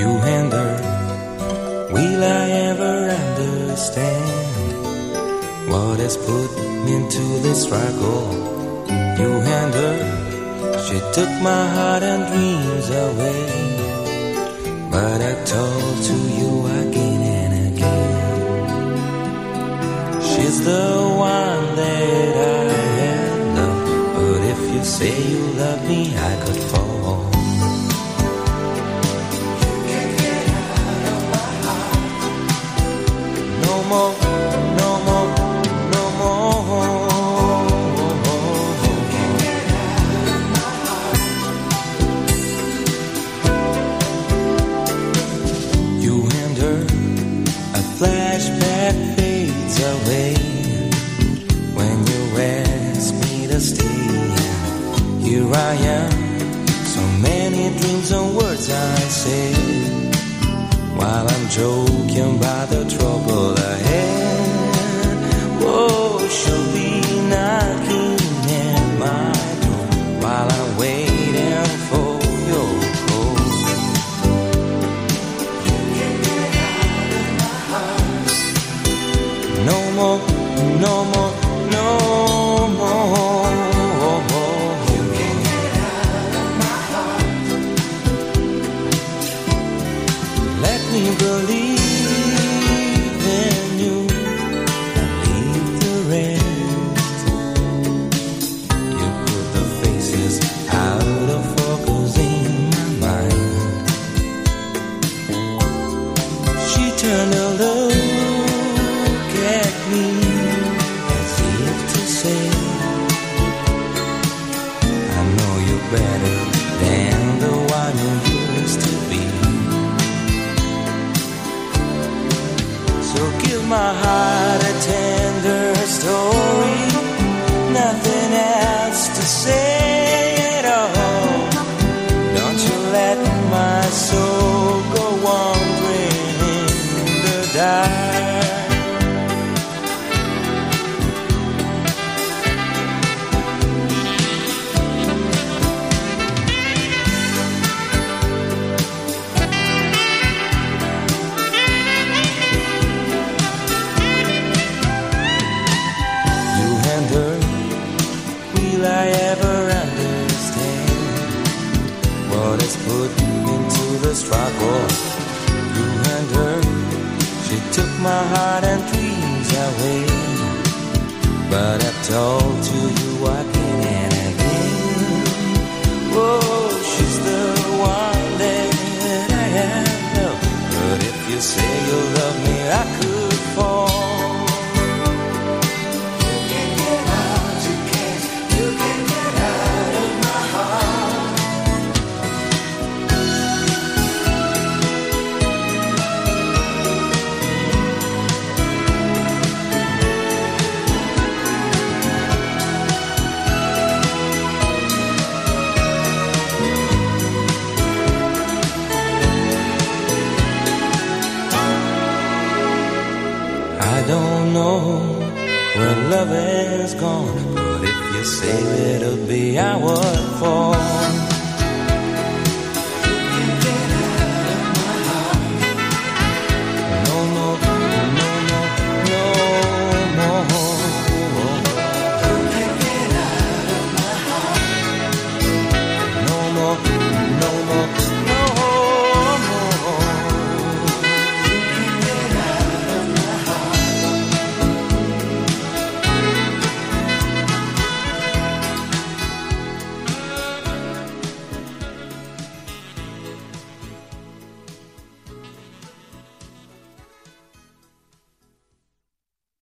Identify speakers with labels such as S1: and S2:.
S1: You and her, will I ever understand what has put me into this struggle? You and her, she took my heart and dreams away, but I told to you again and again, she's the one that say you love me, I could fall. Here I am, so many dreams and words I say while I'm joking by the trouble ahead. Whoa, she'll be knocking at my door while I'm waiting for your call. You can get out of my heart No more, no more, my heart a tender story, nothing else to say at all. Don't you let my soul go wandering in the dark. Has put into the struggle? You and her, she took my heart and dreams away, but I told you know where love has gone, but if you say it'll be ours,